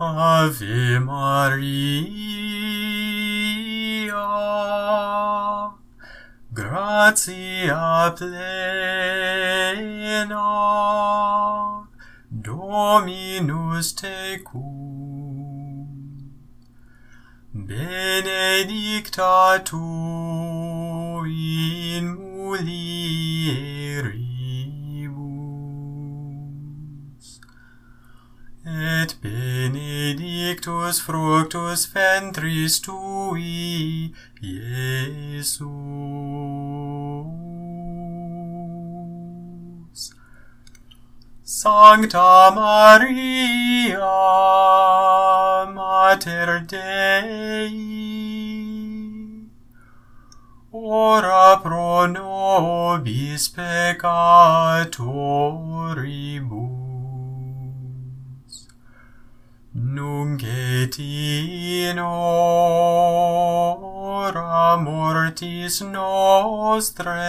Ave Maria, gratia plena, Dominus tecum, benedicta tu in mulieribus, et benedictus fructus ventris tui, Iesus. Sancta Maria, Mater Dei, ora pro nobis peccatoribus, Nunc et in hora mortis nostrae,